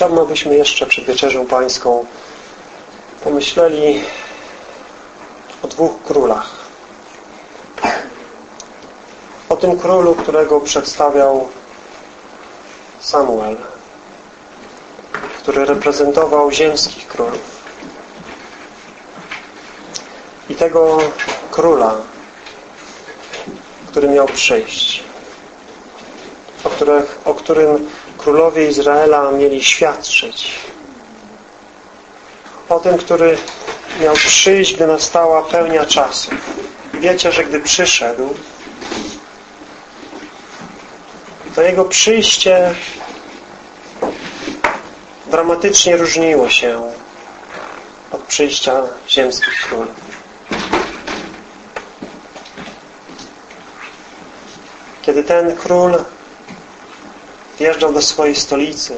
Chciałbym, abyśmy jeszcze przed Wieczerzą Pańską pomyśleli o dwóch królach. O tym królu, którego przedstawiał Samuel, który reprezentował ziemskich królów. I tego króla, który miał przyjść, o, których, o którym królowie Izraela mieli świadczyć. O tym, który miał przyjść, gdy nastała pełnia czasu. Wiecie, że gdy przyszedł, to jego przyjście dramatycznie różniło się od przyjścia ziemskich królów. Kiedy ten król wjeżdżał do swojej stolicy,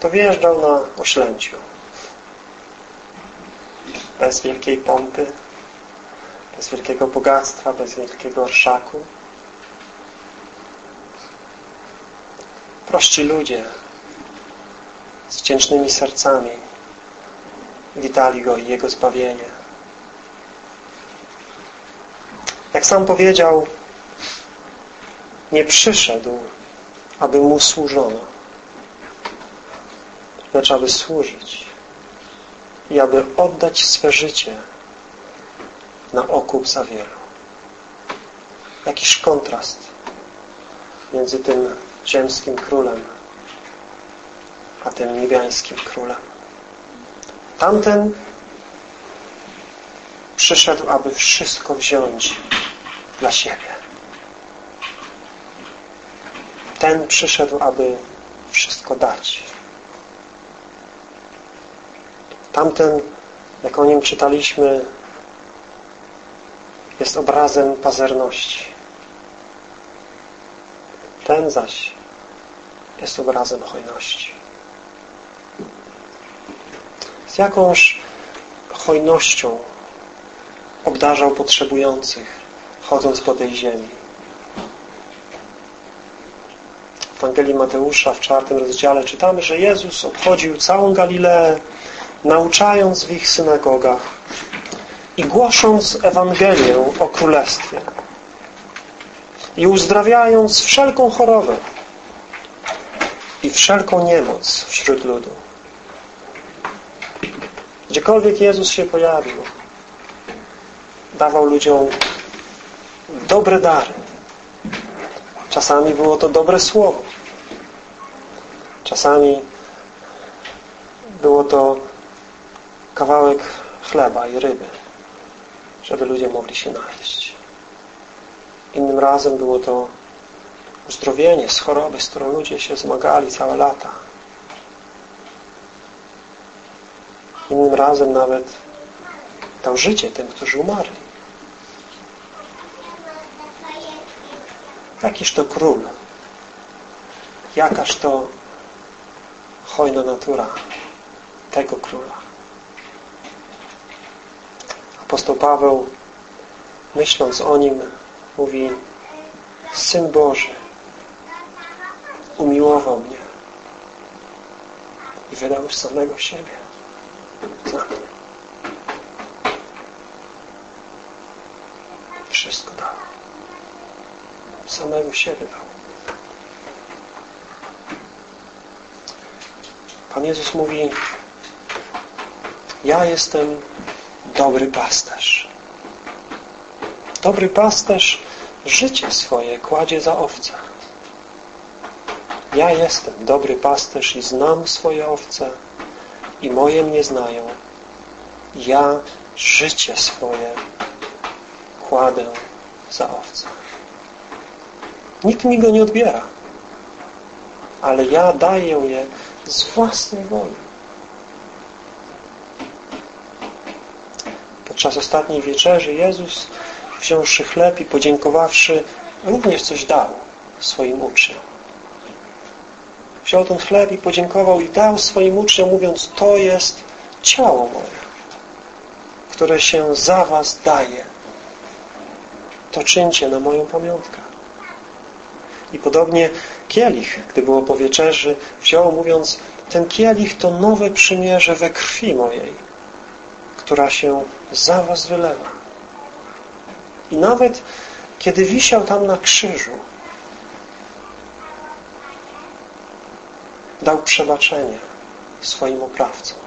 to wjeżdżał na oślęciu. Bez wielkiej pompy, bez wielkiego bogactwa, bez wielkiego orszaku. Prości ludzie z wdzięcznymi sercami witali Go i Jego zbawienie. Jak sam powiedział, nie przyszedł, aby Mu służono, lecz aby służyć i aby oddać swe życie na okup za wielu. Jakiż kontrast między tym ziemskim królem a tym niebiańskim królem. Tamten przyszedł, aby wszystko wziąć dla siebie. Ten przyszedł, aby wszystko dać. Tamten, jak o nim czytaliśmy, jest obrazem pazerności. Ten zaś jest obrazem hojności. Z jakąż hojnością obdarzał potrzebujących, chodząc po tej ziemi. W Ewangelii Mateusza w czwartym rozdziale czytamy, że Jezus obchodził całą Galileę, nauczając w ich synagogach i głosząc Ewangelię o Królestwie i uzdrawiając wszelką chorobę i wszelką niemoc wśród ludu. Gdziekolwiek Jezus się pojawił, dawał ludziom dobre dary. Czasami było to dobre słowo. Czasami było to kawałek chleba i ryby, żeby ludzie mogli się najeść. Innym razem było to uzdrowienie z choroby, z którą ludzie się zmagali całe lata. Innym razem nawet dał życie tym, którzy umarli. Jakiż to król? Jakaż to hojna natura tego króla? Apostoł Paweł, myśląc o nim, mówi Syn Boży umiłował mnie i wydał samego siebie za mnie. Wszystko dał. Samego siebie dał. Pan Jezus mówi ja jestem dobry pasterz. Dobry pasterz życie swoje kładzie za owce. Ja jestem dobry pasterz i znam swoje owce i moje mnie znają. Ja życie swoje kładę za owce. Nikt mi go nie odbiera, ale ja daję je z własnej woli. Podczas ostatniej wieczerzy Jezus wziąwszy chleb i podziękowawszy również coś dał swoim uczniom. Wziął ten chleb i podziękował i dał swoim uczniom mówiąc to jest ciało moje które się za was daje to czyńcie na moją pamiątkę I podobnie kielich, gdy było po wieczerzy, wziął mówiąc, ten kielich to nowe przymierze we krwi mojej, która się za was wylewa. I nawet kiedy wisiał tam na krzyżu, dał przebaczenie swoim oprawcom.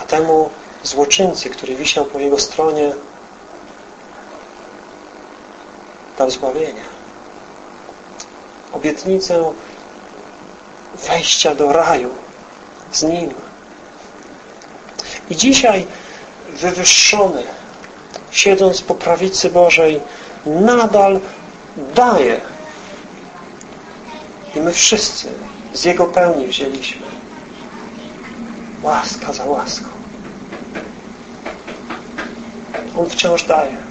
A temu złoczyńcy, który wisiał po jego stronie, dał zbawienie. Obietnicę wejścia do raju z Nim. I dzisiaj wywyższony, siedząc po prawicy Bożej, nadal daje. I my wszyscy z Jego pełni wzięliśmy. Łaska za łaską. On wciąż daje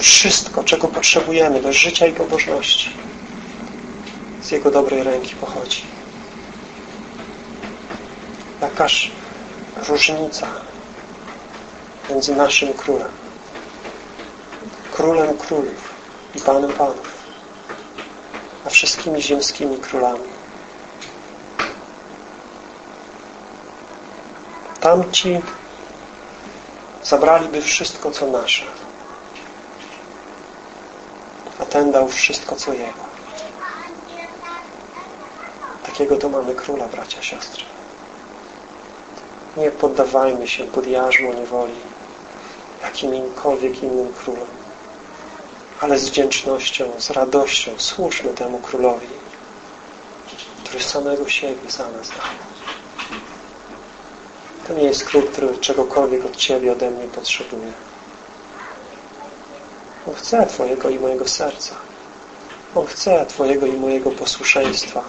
wszystko, czego potrzebujemy do życia i pobożności. Z Jego dobrej ręki pochodzi. Jakaż różnica między naszym królem, królem królów i panem panów, a wszystkimi ziemskimi królami. Tamci zabraliby wszystko, co nasze, ten dał wszystko, co jego. Takiego to mamy króla, bracia, siostry. Nie poddawajmy się pod jarzmo niewoli jakimkolwiek innym królom, ale z wdzięcznością, z radością służmy temu królowi, który samego siebie za nas dał. To nie jest król, który czegokolwiek od Ciebie, ode mnie potrzebuje. On chce Twojego i mojego serca. On chce Twojego i mojego posłuszeństwa.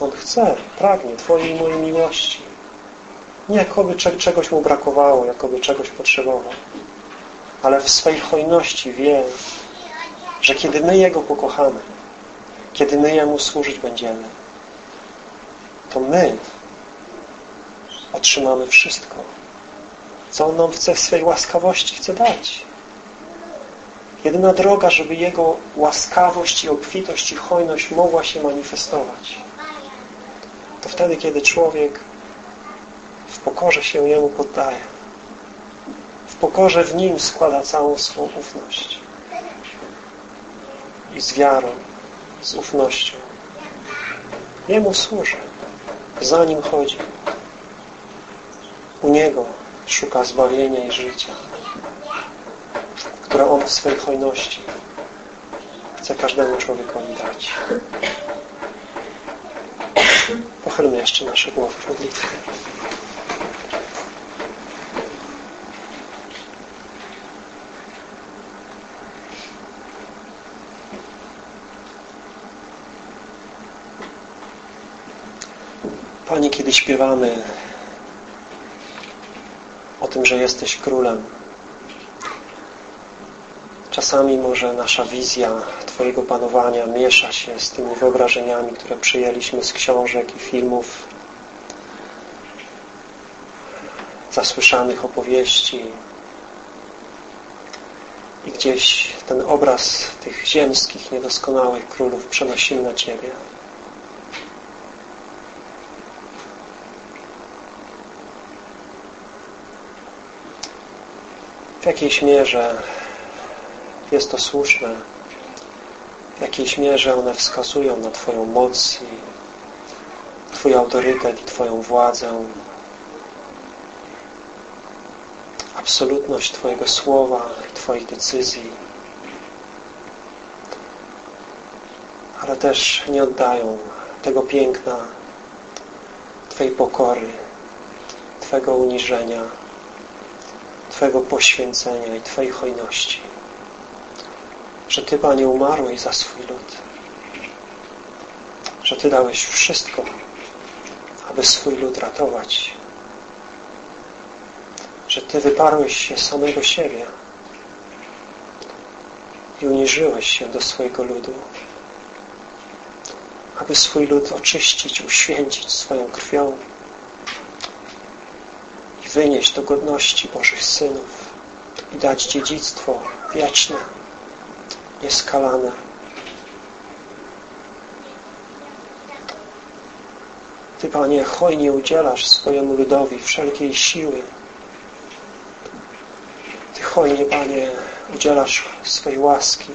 On chce, pragnie Twojej i mojej miłości. Nie jakoby czegoś mu brakowało, jakoby czegoś potrzebował. Ale w swej hojności wie, że kiedy my Jego pokochamy, kiedy my Jemu służyć będziemy, to my otrzymamy wszystko, co On nam chce w swej łaskawości chce dać. Jedyna droga, żeby Jego łaskawość i obfitość i hojność mogła się manifestować, to wtedy, kiedy człowiek w pokorze się Jemu poddaje. W pokorze w Nim składa całą swą ufność. I z wiarą, z ufnością. Jemu służy. Za Nim chodzi. U Niego szuka zbawienia i życia, które On w swej hojności chce każdemu człowiekowi dać. Pochylmy jeszcze nasze głowy w modlitwie. Panie, kiedy śpiewamy o tym, że jesteś królem, czasami może nasza wizja Twojego panowania miesza się z tymi wyobrażeniami, które przyjęliśmy z książek i filmów, zasłyszanych opowieści i gdzieś ten obraz tych ziemskich, niedoskonałych królów przenosimy na Ciebie. W jakiejś mierze jest to słuszne, w jakiejś mierze one wskazują na Twoją moc i Twój autorytet i Twoją władzę, absolutność Twojego słowa i Twoich decyzji, ale też nie oddają tego piękna Twojej pokory, Twojego uniżenia, Twojego poświęcenia i Twojej hojności. Że Ty, Panie, umarłeś za swój lud. Że Ty dałeś wszystko, aby swój lud ratować. Że Ty wyparłeś się samego siebie i uniżyłeś się do swojego ludu, aby swój lud oczyścić, uświęcić swoją krwią wynieść do godności Bożych synów i dać dziedzictwo wieczne, nieskalane. Ty, Panie, hojnie udzielasz swojemu ludowi wszelkiej siły. Ty hojnie, Panie, udzielasz swojej łaski.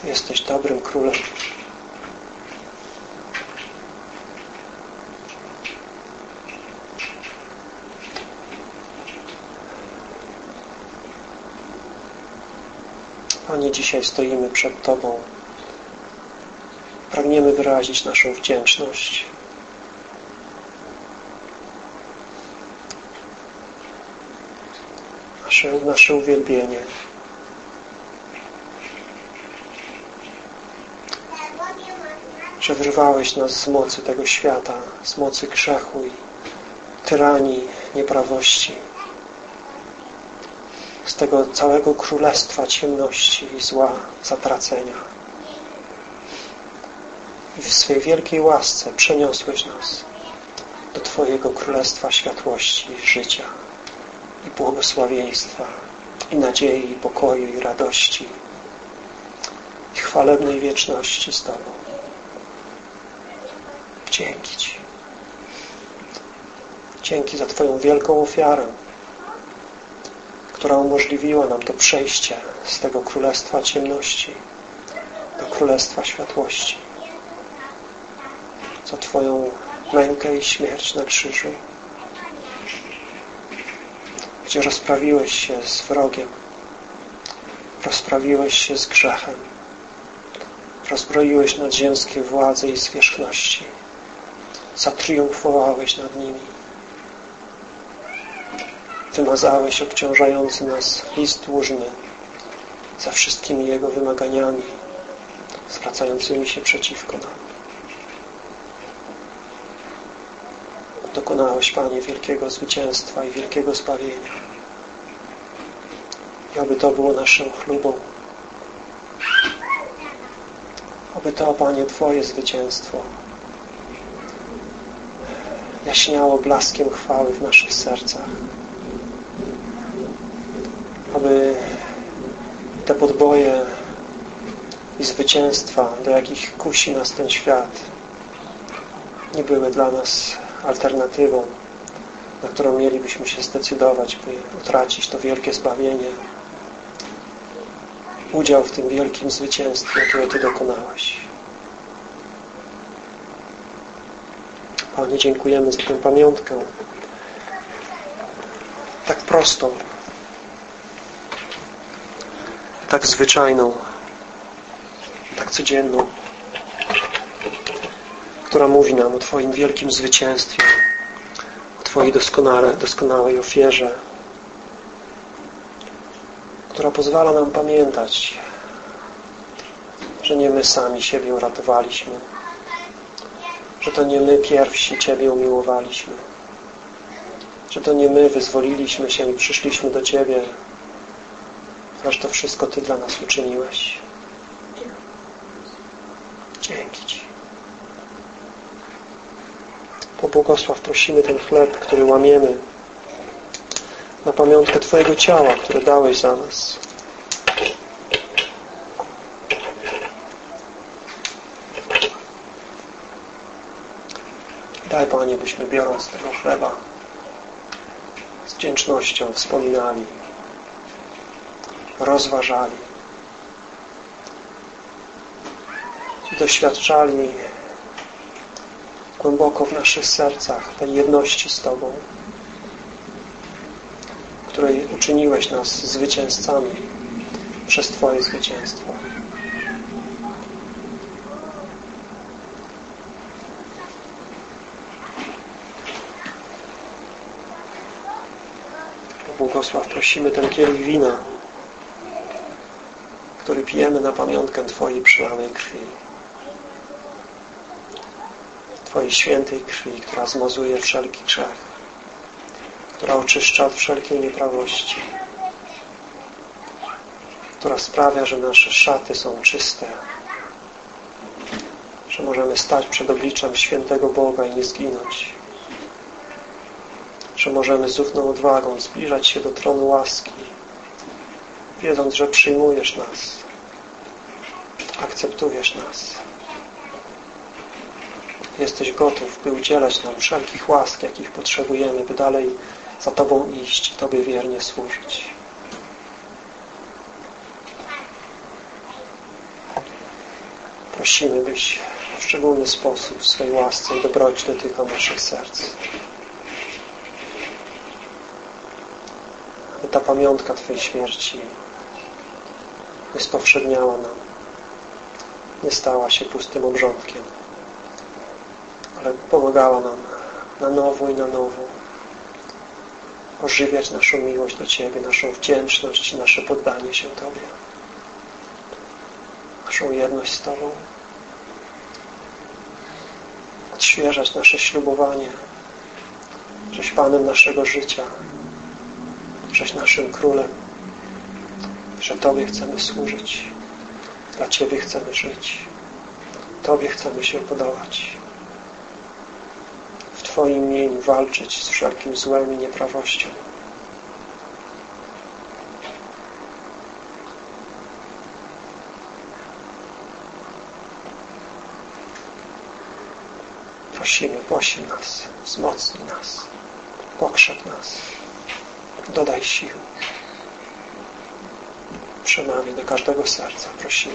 Ty jesteś dobrym królem. Panie, dzisiaj stoimy przed Tobą. Pragniemy wyrazić naszą wdzięczność. Nasze, nasze uwielbienie. Że wyrwałeś nas z mocy tego świata, z mocy grzechu i tyranii, nieprawości z tego całego królestwa ciemności i zła, zatracenia. I w swej wielkiej łasce przeniosłeś nas do Twojego królestwa światłości, życia i błogosławieństwa i nadziei, i pokoju, i radości i chwalebnej wieczności z Tobą. Dzięki Ci. Dzięki za Twoją wielką ofiarę, która umożliwiła nam to przejście z tego królestwa ciemności do królestwa światłości. Za Twoją mękę i śmierć na krzyżu, gdzie rozprawiłeś się z wrogiem, rozprawiłeś się z grzechem, rozbroiłeś nadziemskie władze i zwierzchności, zatriumfowałeś nad nimi wymazałeś obciążający nas list dłużny za wszystkimi Jego wymaganiami zwracającymi się przeciwko nam. Dokonałeś, Panie, wielkiego zwycięstwa i wielkiego zbawienia. I oby to było naszą chlubą. Oby to, Panie, Twoje zwycięstwo jaśniało blaskiem chwały w naszych sercach aby te podboje i zwycięstwa, do jakich kusi nas ten świat, nie były dla nas alternatywą, na którą mielibyśmy się zdecydować, by utracić to wielkie zbawienie, udział w tym wielkim zwycięstwie, które Ty dokonałeś. Panie, dziękujemy za tę pamiątkę tak prostą, tak zwyczajną, tak codzienną, która mówi nam o Twoim wielkim zwycięstwie, o Twojej doskonale, doskonałej ofierze, która pozwala nam pamiętać, że nie my sami siebie uratowaliśmy, że to nie my pierwsi Ciebie umiłowaliśmy, że to nie my wyzwoliliśmy się i przyszliśmy do Ciebie Lecz to wszystko Ty dla nas uczyniłeś. Dzięki Ci. Pobłogosław prosimy ten chleb, który łamiemy na pamiątkę Twojego ciała, które dałeś za nas. Daj Panie, byśmy biorąc tego chleba z wdzięcznością wspominali rozważali doświadczali głęboko w naszych sercach tej jedności z Tobą, której uczyniłeś nas zwycięzcami przez Twoje zwycięstwo. Błogosław, prosimy ten kielich wina, który pijemy na pamiątkę Twojej przelanej krwi. Twojej świętej krwi, która zmazuje wszelki grzech, która oczyszcza od wszelkiej nieprawości, która sprawia, że nasze szaty są czyste, że możemy stać przed obliczem świętego Boga i nie zginąć, że możemy z ufną odwagą zbliżać się do tronu łaski, wiedząc, że przyjmujesz nas, akceptujesz nas. Jesteś gotów, by udzielać nam wszelkich łask, jakich potrzebujemy, by dalej za Tobą iść, Tobie wiernie służyć. Prosimy, byś w szczególny sposób w swej łasce i dobroci dotykał naszych serc. By ta pamiątka Twojej śmierci spowszedniała nam, nie stała się pustym obrządkiem, ale pomagała nam na nowo i na nowo ożywiać naszą miłość do Ciebie, naszą wdzięczność nasze poddanie się Tobie, naszą jedność z Tobą, odświeżać nasze ślubowanie, żeś Panem naszego życia, żeś naszym Królem, że Tobie chcemy służyć, dla Ciebie chcemy żyć, Tobie chcemy się podobać. W Twoim imieniu walczyć z wszelkim złem i nieprawością. Prosimy, posil nas, wzmocnij nas, pokrzep nas, dodaj sił. Przemawiaj do każdego serca, prosimy.